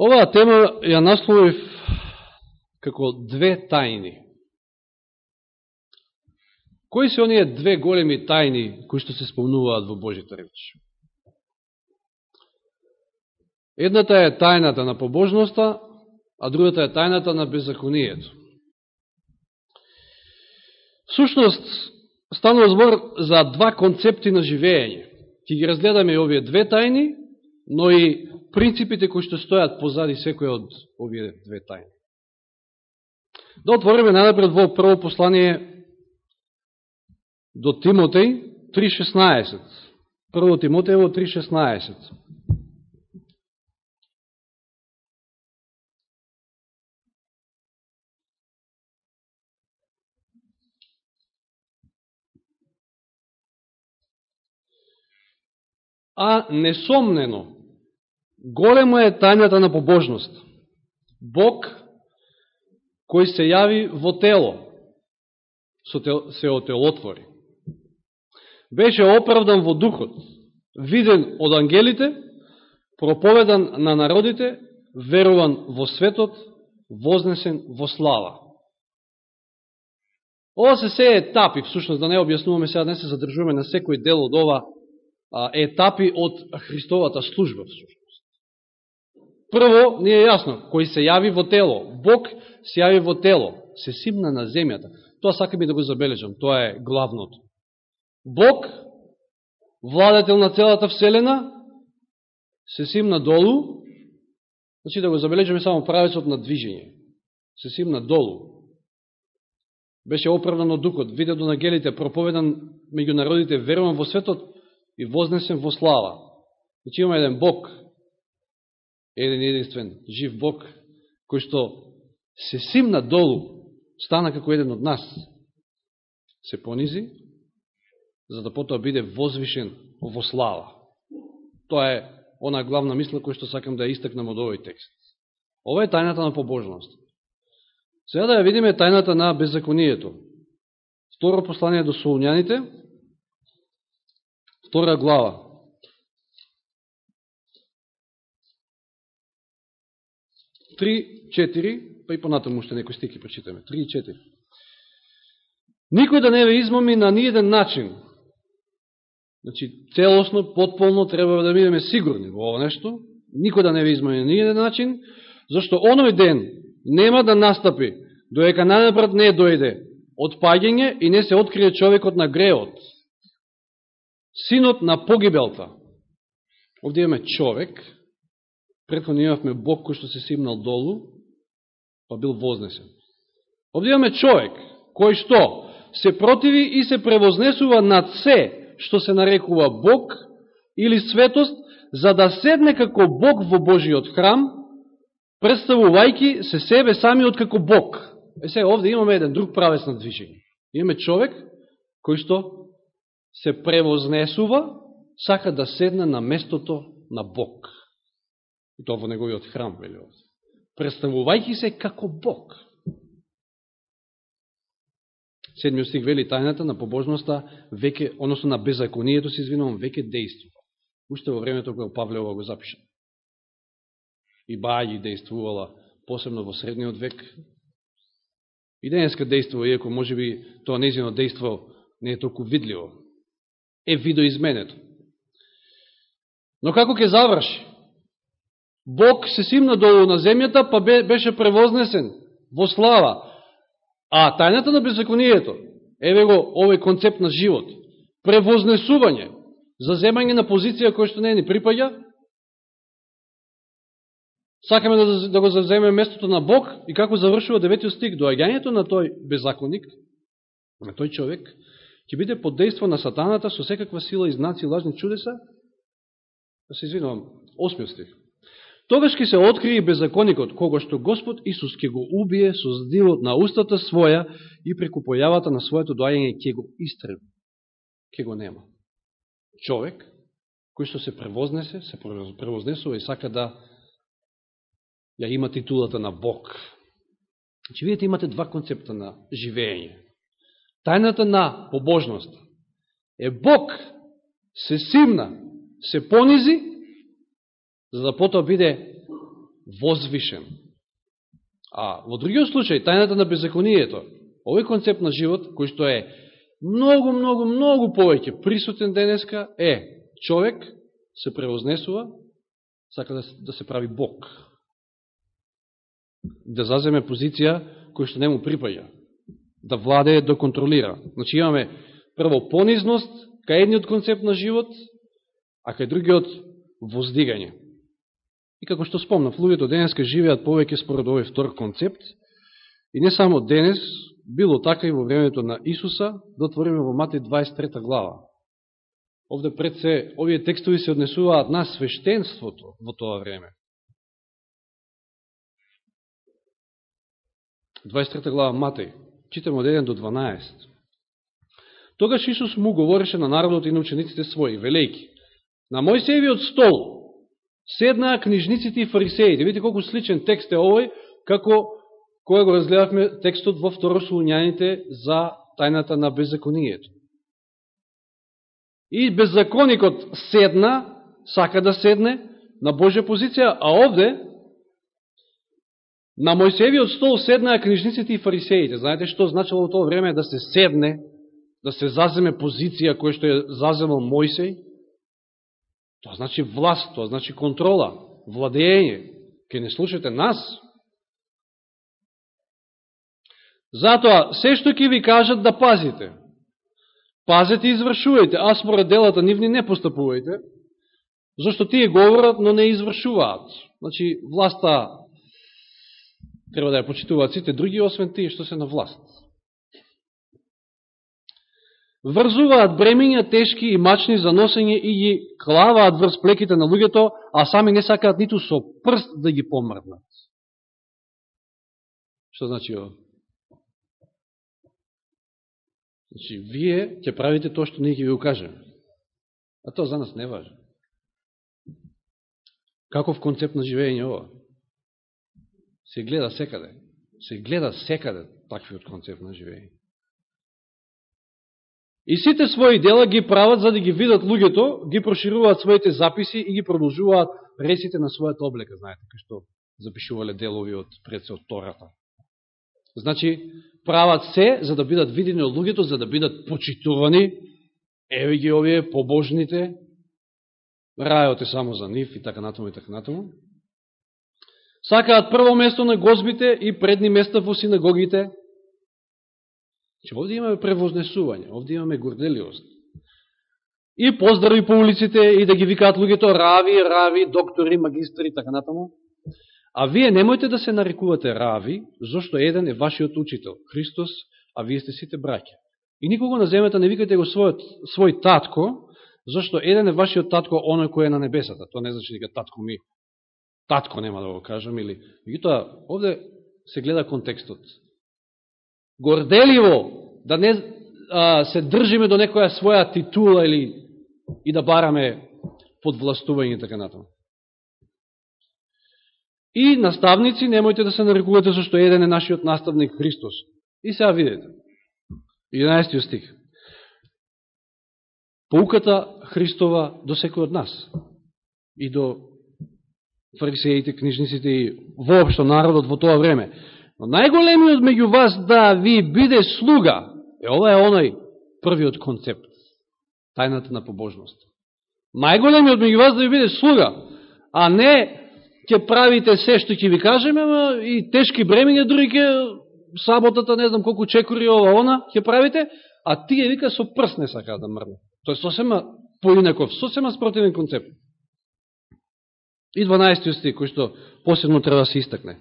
Оваа тема ја насловив како две тајни. Кои се оние две големи тајни кои што се спомнуваат во Божите реч? Едната е тајната на побожноста, а другата е тајната на беззаконието. Сушност, станува збор за два концепти на живење. Ки ги разгледаме овие две тајни, но и принципите кои што стојат позади секој од овие две тајни. Да отвориме најнапред во прво послание до Тимотеј 3.16. Прво Тимотејево 3.16. А несомнено, Голема е тајната на побожност. Бог кој се јави во тело, се отелотвори. Беше оправдан во духот, виден од ангелите, проповедан на народите, веруван во светот, вознесен во слава. Ова се се етапи, всушност да не објаснуваме сега, да не се задржуваме на секој дел од ова етапи од Христовата служба, всушност. Прво, не е јасно, кој се јави во тело. Бог се јави во тело, се симна на земјата. Тоа сакам и да го забележам, тоа е главното. Бог, владетел на целата Вселена, се симна долу, значи да го забележаме само правецот на движење. Се симна долу. Беше оправдан од духот, виден на гелите, проповедан меѓу народите, веруван во светот и вознесен во слава. Значи има еден Бог, еден единствен жив Бог, кој што се симна долу, стана како еден од нас, се понизи, за да потоа биде возвишен во слава. Тоа е она главна мисла која што сакам да ја истакнам од овој текст. Ова е тајната на побожност. Сега да ја видиме тајната на беззаконието. Второ послание до Солуњаните, втора глава. 3-4, па и понатаму уште некои стики прочитаме. 3 и 4. Никој да не ве измами на ниједен начин. Значи, целосно, потполно, треба да бидеме сигурни во ова нешто. Никој да не ве измами на ниједен начин, зашто оној ден нема да настапи, доека најнапред не дојде отпаѓање и не се открие човекот на греот. Синот на погибелта. Овде имаме човек, Предходно имавме Бог кој што се симнал долу, па бил вознесен. Овде имаме човек, кој што се противи и се превознесува над се што се нарекува Бог или светост, за да седне како Бог во Божиот храм, представувајки се себе самиот како Бог. Е се, овде имаме еден друг правец на движење. Имаме човек кој што се превознесува, сака да седне на местото на Бог и тоа во неговиот храм, вели овде. Представувајќи се како Бог. Седмиот стих вели тајната на побожноста веќе, односно на беззаконието се извинувам, веќе действува. Уште во времето кога Павлеова го запиша. И Баји действувала, посебно во средниот век. И денеска действува, иако може би тоа незино действо не е толку видливо. Е видоизменето. Но како ќе заврши? Бог се симна долу на земјата, па беше превознесен во слава. А тајната на беззаконието, еве го овој концепт на живот, превознесување, заземање на позиција која што не ни припаѓа, сакаме да, да го заземе местото на Бог и како завршува деветиот стик, доаѓањето на тој беззаконик, на тој човек, ќе биде под дејство на сатаната со секаква сила и знаци и лажни чудеса, да се извинувам, осмиот стих. Тогаш ќе се открие беззаконикот, кого што Господ Исус ќе го убие со здивот на устата своја и преку појавата на своето доаѓање ќе го истреби. Ќе го нема. Човек, кој што се превознесе, се превознесува и сака да ја има титулата на Бог. Значи, Че видите, имате два концепта на живење. Тајната на побожност е Бог се симна, се понизи за да потоа биде возвишен. А во другиот случај, тајната на беззаконието, овој концепт на живот, кој што е многу, многу, многу повеќе присутен денеска, е човек се превознесува, сака да, да се прави Бог. Да заземе позиција која што не му припаја. Да владее, да контролира. Значи имаме прво понизност, кај едниот концепт на живот, а кај другиот воздигање. И како што спомнав, луѓето денеска живеат повеќе според овој втор концепт, и не само денес, било така и во времето на Исуса, да отвориме во Матеј 23 глава. Овде пред се, овие текстови се однесуваат на свештенството во тоа време. 23 глава Матеј, читаме од 1 до 12. Тогаш Исус му говореше на народот и на учениците своји, велејки. На Мојсеевиот стол седнаа книжниците и фарисеите. Видите колку сличен текст е овој, како која го разгледавме текстот во второслуњаните за тајната на беззаконието. И беззаконикот седна, сака да седне на Божја позиција, а овде на Мојсевиот стол седнаа книжниците и фарисеите. Знаете што значило во тоа време да се седне, да се заземе позиција која што е заземал Мојсеј? Тоа значи власт, тоа значи контрола, владење. Ке не слушате нас. Затоа, се што ќе ви кажат да пазите. Пазете и извршувајте, а според делата нивни не постапувајте, зашто тие говорат, но не извршуваат. Значи, власта треба да ја почитуваат сите други, освен тие што се на власт врзуваат бремења тешки и мачни за носење и ги клаваат врз плеките на луѓето, а сами не сакаат ниту со прст да ги помрднат. Што значи ово? Значи, вие ќе правите тоа што ние ќе ви укажеме. А тоа за нас не важно. Каков концепт на живење ова? Се гледа секаде. Се гледа секаде таквиот концепт на живење. И сите своји дела ги прават за да ги видат луѓето, ги прошируваат своите записи и ги продолжуваат ресите на својата облека, знаете, кај што запишувале делови од предсе од Тората. Значи, прават се за да бидат видени од луѓето, за да бидат почитувани, еве ги овие побожните, рајот е само за нив и така натаму и така натаму. Сакаат прво место на гозбите и предни места во синагогите, Че овде имаме превознесување, овде имаме горделиост. И поздрави по улиците и да ги викаат луѓето рави, рави, доктори, магистри и така натаму. А вие немојте да се нарекувате рави, зашто еден е вашиот учител, Христос, а вие сте сите браќа. И никого на земјата не викате го својот, свој татко, зашто еден е вашиот татко, оној кој е на небесата. Тоа не значи дека татко ми, татко нема да го кажам, или... Меѓутоа, овде се гледа контекстот горделиво да не а, се држиме до некоја своја титула или и да бараме подвластување така натаму. И наставници, немојте да се нарекувате зашто еден е нашиот наставник Христос. И сега видите. 11 стих. Поуката Христова до секој од нас. И до фарисеите, книжниците и воопшто народот во тоа време. Но најголемиот меѓу вас да ви биде слуга, е ова е оној првиот концепт, тајната на побожност. Најголемиот меѓу вас да ви биде слуга, а не ќе правите се што ќе ви кажеме, и тешки бремиња други ќе саботата, не знам колку чекори ова, она, ќе правите, а тие вика со прст не сака да мрне. Тоа е сосема поинаков, сосема спротивен концепт. И 12 стих, кој што посебно треба да се истакне.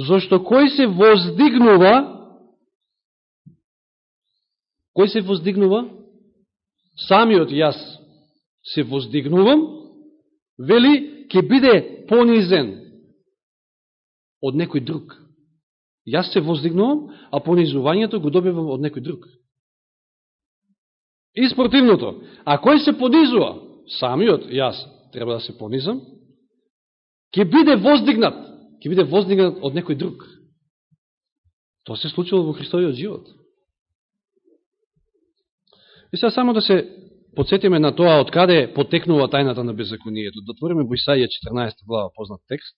Зошто кој се воздигнува, кој се воздигнува? Самиот јас се воздигнувам, вели, ќе биде понизен од некој друг. Јас се воздигнувам, а понизувањето го добивам од некој друг. И спротивното, а кој се понизува? Самиот јас треба да се понизам, ќе биде воздигнат ќе биде воздигнат од некој друг. Тоа се случило во Христовиот живот. И сега само да се подсетиме на тоа од каде потекнува тајната на беззаконието. Да отвориме во Исаија 14 глава познат текст.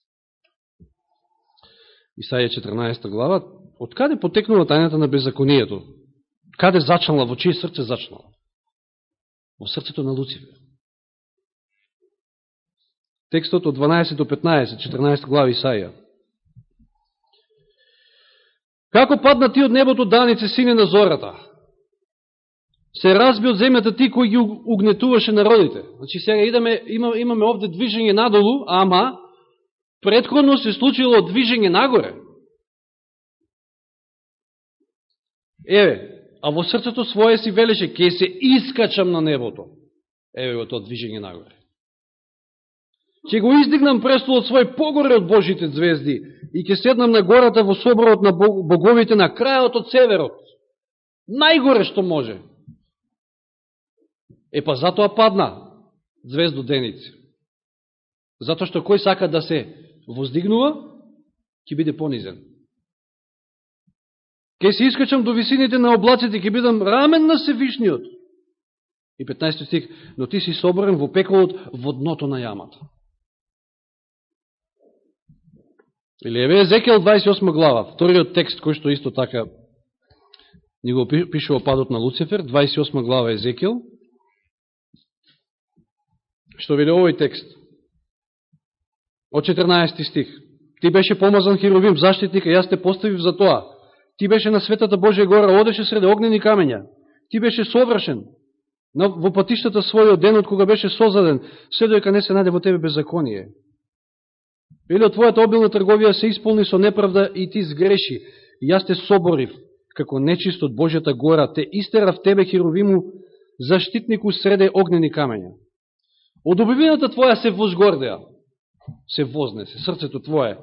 Исаја 14 глава, од каде потекнува тајната на беззаконието? Каде зачнала, во чие срце зачнала? Во срцето на Луцифер. Текстот од 12 до 15, 14 глава Исаја. Како падна ти од небото данице, сине на зората? Се разби од земјата ти кој ги угнетуваше народите. Значи сега идаме, имаме овде движење надолу, ама предходно се случило движење нагоре. Еве, а во срцето своје си велеше, ке се искачам на небото. Еве го тоа движење нагоре. Ќе го издигнам престолот свој погоре од Божите звезди и ќе седнам на гората во соборот на боговите на крајот од северот. Најгоре што може. Е па затоа падна звездо деници. Затоа што кој сака да се воздигнува, ќе биде понизен. Ке се искачам до висините на облаците, ќе бидам рамен на Севишниот. И 15 стих, но ти си соборен во пеколот во дното на јамата. Или еве Езекел 28 глава, вториот текст кој што исто така ни го пишува падот на Луцифер, 28 глава Езекел, што биде овој текст. Од 14 стих. Ти беше помазан херовим, заштитник, а јас те поставив за тоа. Ти беше на светата Божја гора, одеше среде огнени камења. Ти беше совршен во патиштата својот денот кога беше созаден, се дојка не се најде во тебе беззаконие. Или од твојата обилна трговија се исполни со неправда и ти сгреши. И јас те соборив, како нечист од Божјата гора, те истерав тебе херовиму, заштитнику среде огнени камења. Од обивината твоја се возгордеа, се вознесе, срцето твое.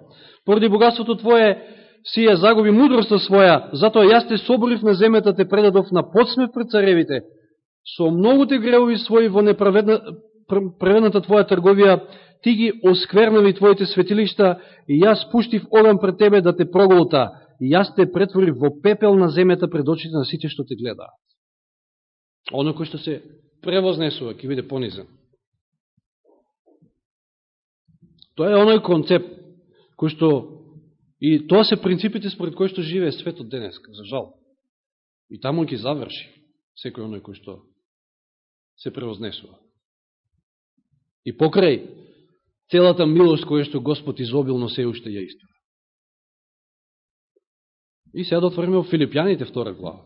Поради богатството твое си ја загуби мудроста своја, затоа јас те соборив на земјата, те предадов на подсмев пред царевите. Со многуте греови своји во неправедната твоја трговија, ти ги осквернави твоите светилишта и јас пуштив оган пред тебе да те проголта и јас те претворив во пепел на земјата пред очите на сите што те гледаат. Оно кој што се превознесува, ќе биде понизен. Тоа е оној концепт кој што и тоа се принципите според кои што живее светот денеска, за жал. И таму ќе заврши секој оној кој што се превознесува. И покрај целата милост која што Господ изобилно се уште ја истора. И сега да отвориме во Филипјаните втора глава.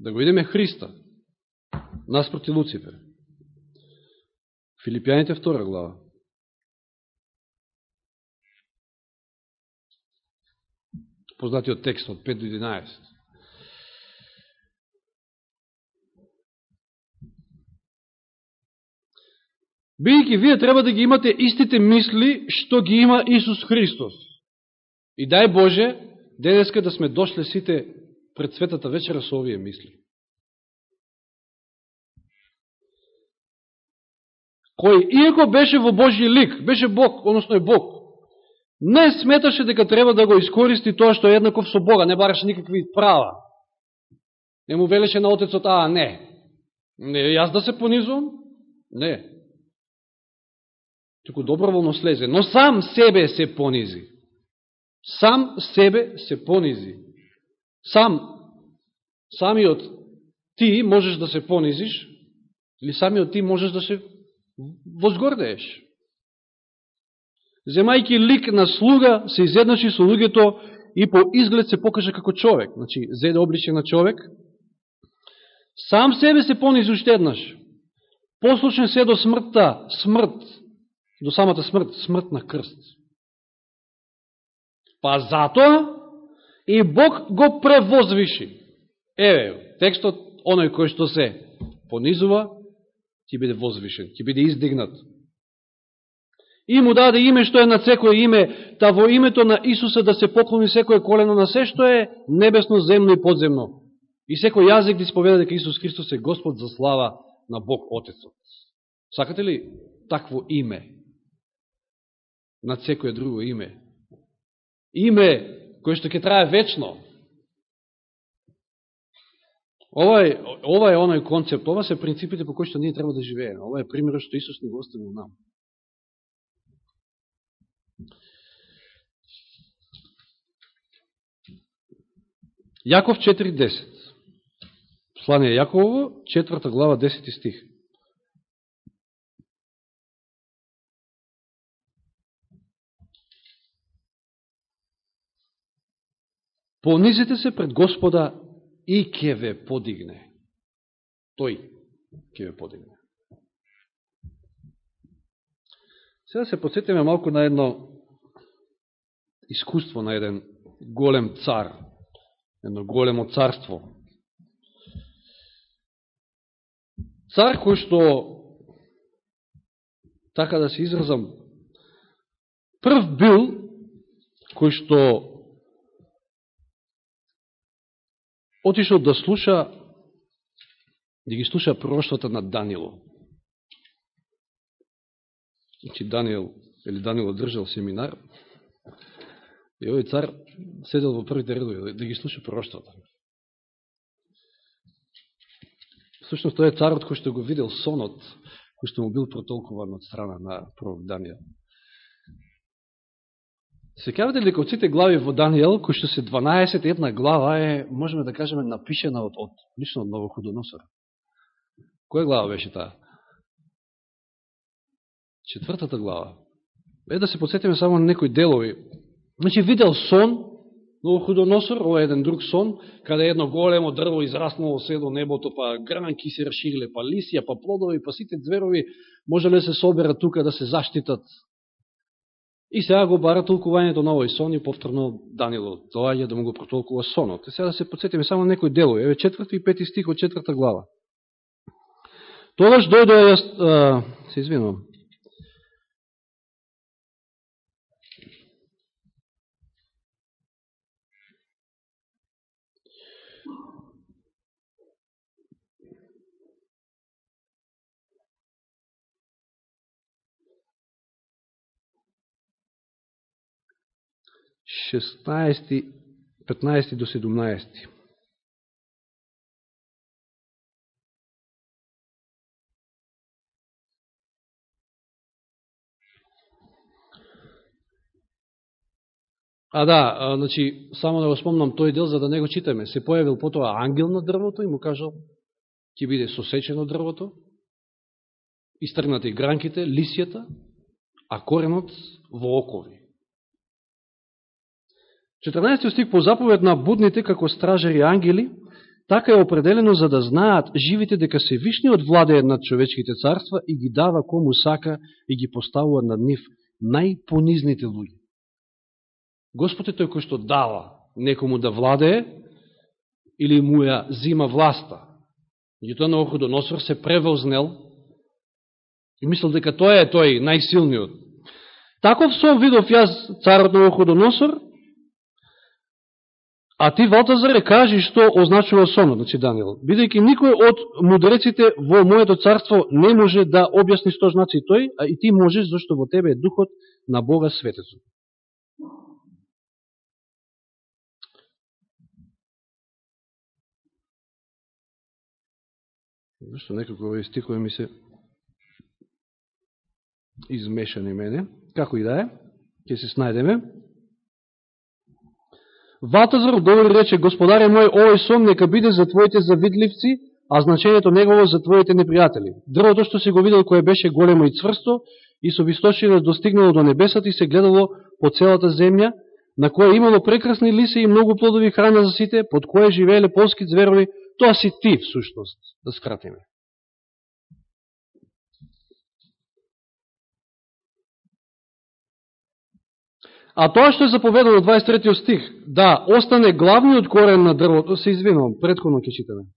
Да го видиме Христа, наспроти Луцифер. Филипјаните втора глава. Познатиот текст од 5 до 11. Бидејќи вие треба да ги имате истите мисли што ги има Исус Христос. И дај Боже, денеска да сме дошле сите пред светата вечера со овие мисли. Кој, иако беше во Божи лик, беше Бог, односно е Бог, не сметаше дека треба да го искористи тоа што е еднаков со Бога, не бараше никакви права. Не му велеше на Отецот, а, не. Не, јас да се понизувам? Не туку доброволно слезе, но сам себе се понизи. Сам себе се понизи. Сам, самиот ти можеш да се понизиш, или самиот ти можеш да се возгордееш. Земајки лик на слуга, се изедначи со луѓето и по изглед се покажа како човек. Значи, зеде обличе на човек. Сам себе се понизи уште еднаш. Послушен се до смртта, смрт, до самата смрт, смрт на крст. Па затоа и Бог го превозвиши. Еве, текстот, оној кој што се понизува, ќе биде возвишен, ќе биде издигнат. И му даде име што е на секој име, та во името на Исуса да се поклони секој колено на се што е небесно, земно и подземно. И секој јазик да исповеда дека Исус Христос е Господ за слава на Бог Отецот. Сакате ли такво име? над секое друго име. Име кое што ќе трае вечно. Ова е, ова е оној концепт, ова се принципите по кои што ние треба да живееме. Ова е примерот што Исус ни го оставил нам. Јаков 4.10. Послание Јаково, 4 глава, 10 стих. Понизите се пред Господа и ќе ве подигне. Тој ќе ве подигне. Сега се подсетиме малку на едно искуство на еден голем цар, едно големо царство. Цар кој што, така да се изразам, прв бил кој што отишол да слуша, да ги слуша пророштвата на Данило. Значи Даниел, или Данило држал семинар, и овој цар седел во првите редови да ги слуша пророштвата. Всушност, тој е царот кој што го видел сонот, кој што му бил протолкуван од страна на пророк Даниел. Секавате дека од сите глави во Данијел, кои што се 12, една глава е, можеме да кажеме, напишена од, од лично од Новоходоносора. Која глава беше таа? Четвртата глава. Е да се подсетиме само на некои делови. Значи, видел сон, Новоходоносор, ова е еден друг сон, каде едно големо дрво израснало се до небото, па гранки се расшириле, па лисија, па плодови, па сите зверови можеле да се соберат тука да се заштитат И сега го бара толкувањето на овој сон и повторно Данило доаѓа да му го протолкува сонот. И сега да се подсетиме само некој дело. Еве четврти и пети стих од четврта глава. Тогаш дојдоа, се извинувам, Шестнаести, 15 до 17. А да, значи, само да го спомнам тој дел, за да не го читаме. Се појавил потоа ангел на дрвото и му кажал, ќе биде сосечено дрвото, истргнати гранките, лисијата, а коренот во окови. 14 стих по заповед на будните како стражари ангели, така е определено за да знаат живите дека се вишниот владеер над човечките царства и ги дава кому сака и ги поставува над нив најпонизните луѓе. Господ е тој кој што дава некому да владее или му ја зима власта. Меѓутоа на Охудоносор се превознел и мислил дека тој е тој најсилниот. Таков со видов јас царот на Охудоносор А ти, Валтазаре, кажи што означува сонот, значи Данијел. Бидејќи никој од мудреците во моето царство не може да објасни што значи тој, а и ти можеш, зашто во тебе е духот на Бога Светецот. Зашто некако овие стихове ми се измешани мене. Како и да е, ќе се снајдеме. Ватазар одговори рече, Господаре мој, овој сон нека биде за твоите завидливци, а значењето негово за твоите непријатели. Дрвото што си го видел кое беше големо и цврсто и со висточина достигнало до небесата и се гледало по целата земја, на која имало прекрасни лиси и многу плодови храна за сите, под кое живееле полски зверови, тоа си ти, всушност, да скратиме. А тоа што е заповедано 23 стих, да остане главниот корен на дрвото, се извинувам, предходно ќе читаме.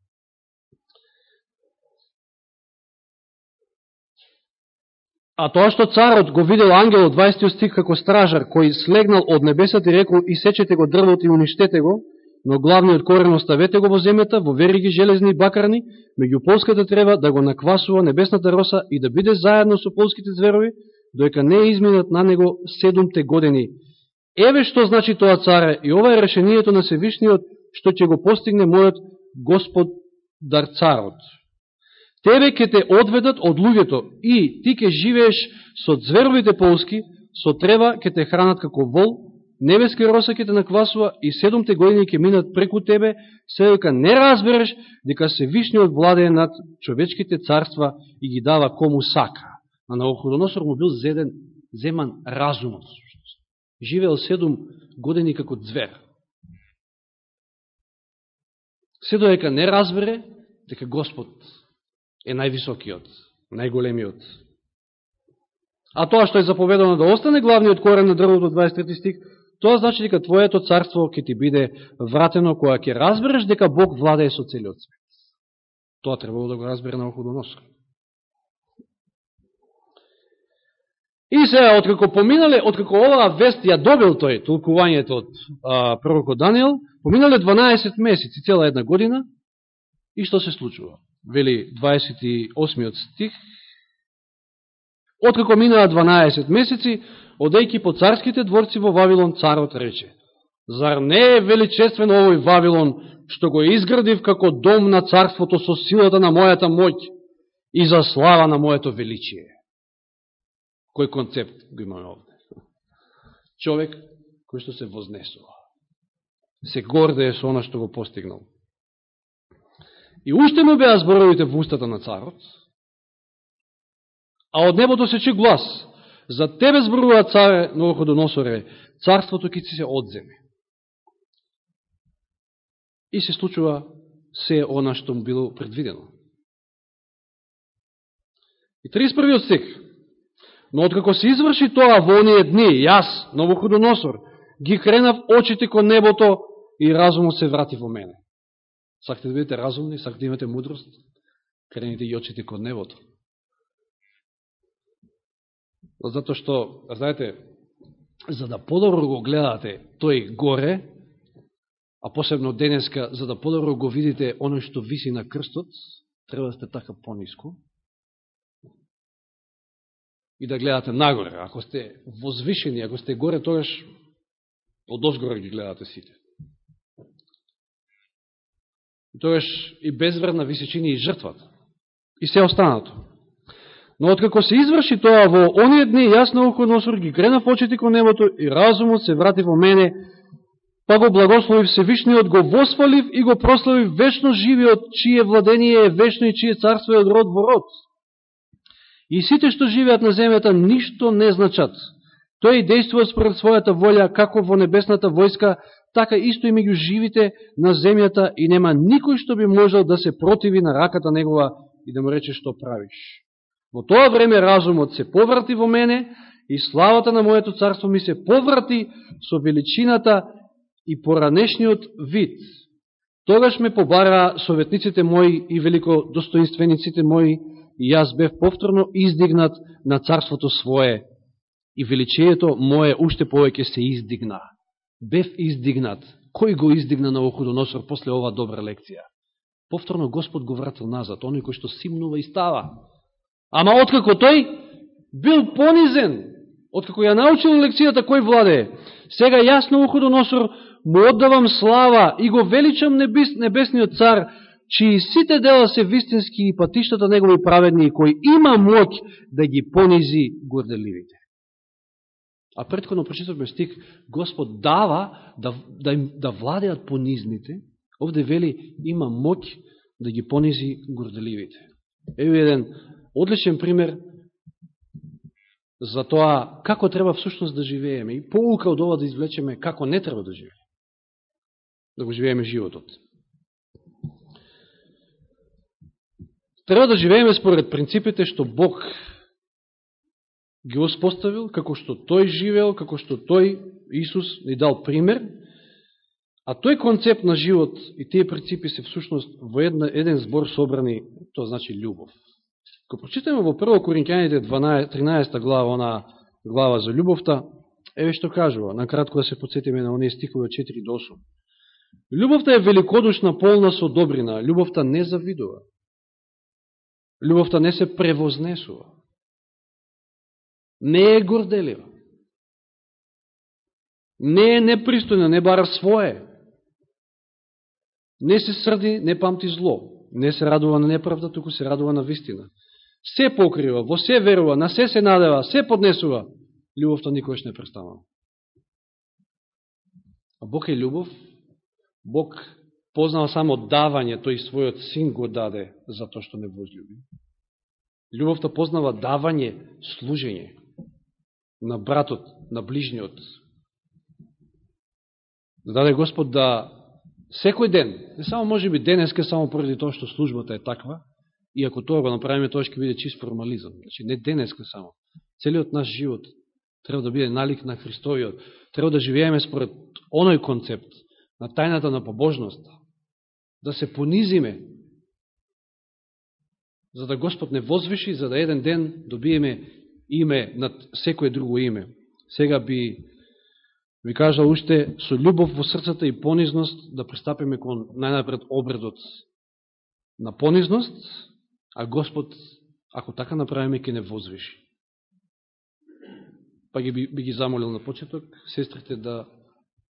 А тоа што царот го видел ангелот 20 стих како стражар, кој слегнал од небесата и рекол, исечете го дрвото и уништете го, но главниот корен оставете го во земјата, во вериги железни и бакарни, меѓу полската треба да го наквасува небесната роса и да биде заедно со полските зверови, доека не изминат на него седумте години Еве што значи тоа царе, и ова е решението на Севишниот, што ќе го постигне мојот господар царот. Тебе ќе те одведат од луѓето и ти ќе живееш со зверовите полски, со трева ќе те хранат како вол небески роса ќе те наквасува и седомте години ќе минат преку тебе, се дека не разбереш дека се вишниот владее над човечките царства и ги дава кому сака. А на Охудоносор му бил зеден, земан разумот. Живеел седум години како звер. Се доека не разбере дека Господ е највисокиот, најголемиот. А тоа што е заповедано да остане главниот корен на дрвото 23 стик, тоа значи дека твоето царство ќе ти биде вратено кога ќе разбереш дека Бог владее со целиот свет. Тоа требало да го разбере на Охудоносор. И се, откако поминале, откако оваа вест ја добил тој, толкувањето од а, пророкот Данијел, поминале 12 месеци, цела една година, и што се случува? Вели 28 стих, Откако минаа 12 месеци, одејки по царските дворци во Вавилон, царот рече, Зар не е величествен овој Вавилон, што го изградив како дом на царството со силата на мојата моќ и за слава на моето величие? Кој концепт го имаме овде? Човек кој што се вознесува. Се гордее со оно што го постигнал. И уште му беа зборовите в устата на царот, А од небото се чу глас. За тебе зборува царе Новоходоносоре, царството ќе се одземе. И се случува се она што му било предвидено. И 31 стих. Но откако се изврши тоа во оние дни, јас, Новоходоносор, ги кренав очите кон небото и разумот се врати во мене. Сакате да бидете разумни, сакате да имате мудрост, крените и очите кон небото. Па затоа што, знаете, за да подобро го гледате тој горе, а посебно денеска, за да подобро го видите оно што виси на крстот, треба да сте така пониско и да гледате нагоре. Ако сте возвишени, ако сте горе, тогаш одозгоре ги гледате сите. Тогаш и безвредна височини и жртвата. И се останато. Но откако се изврши тоа во оние дни, јас на Носор ги кренав очите кон небото и разумот се врати во мене, па го благословив Всевишниот, го восфалив и го прославив вечно живиот, чие владение е вечно и чие царство е од род во род. И сите што живеат на земјата ништо не значат. Тој и действува според својата волја, како во небесната војска, така исто и меѓу живите на земјата и нема никој што би можел да се противи на раката негова и да му рече што правиш. Во тоа време разумот се поврати во мене и славата на моето царство ми се поврати со величината и поранешниот вид. Тогаш ме побараа советниците мои и велико достоинствениците мои и јас бев повторно издигнат на царството свое и величието мое уште повеќе се издигна. Бев издигнат. Кој го издигна на Охудоносор после ова добра лекција? Повторно Господ го вратил назад, оној кој што симнува и става. Ама откако тој бил понизен, откако ја научил лекцијата кој владе, сега јасно Охудоносор му оддавам слава и го величам небес, небесниот цар, чии сите дела се вистински и патиштата негови праведни, и кој има моќ да ги понизи горделивите. А предходно прочитавме стих, Господ дава да, да, им, да владеат понизните, овде вели има моќ да ги понизи горделивите. Ево еден одличен пример за тоа како треба всушност да живееме и поука од ова да извлечеме како не треба да живееме. Да го живееме животот. Треба да живееме според принципите што Бог ги успоставил, како што Тој живеел, како што Тој, Исус, ни дал пример, а тој концепт на живот и тие принципи се всушност во една, еден збор собрани, тоа значи љубов. Ко прочитаме во 1 Коринќаните 13 глава, она глава за љубовта, еве што кажува, накратко да се подсетиме на оние стихови од 4 до 8. Љубовта е великодушна, полна со добрина, љубовта не завидува. Любовта не се превознесува. Не е горделива. Не е непристојна, не бара свое. Не се срди, не памти зло. Не се радува на неправда, туку се радува на вистина се покрива, во се верува, на се се надева, се поднесува, Любовта никош не престанува. А Бог е любов. Бог познава само давање, тој својот син го даде за тоа што не возлюби. Љубовта познава давање, служење на братот, на ближниот. Да даде Господ да секој ден, не само може би денеска, само поради тоа што службата е таква, и ако тоа го направиме, тоа ќе биде чист формализам. Значи, не денеска само. Целиот наш живот треба да биде налик на Христовиот. Треба да живееме според оној концепт на тајната на побожноста. Да се понизиме, за да Господ не возвиши, за да еден ден добиеме име над секое друго име. Сега би ви кажа, уште со љубов во срцата и понизност да пристапиме кон најнапред обредот на понизност, а Господ, ако така направиме, ќе не возвиши. Па ги, би, би ги замолил на почеток, сестрите да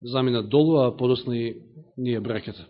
заминат долу, а подосна и ние бракета.